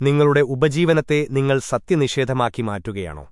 നിങ്ങളുടെ ഉപജീവനത്തെ നിങ്ങൾ സത്യനിഷേധമാക്കി മാറ്റുകയാണോ?